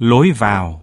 Lối vào.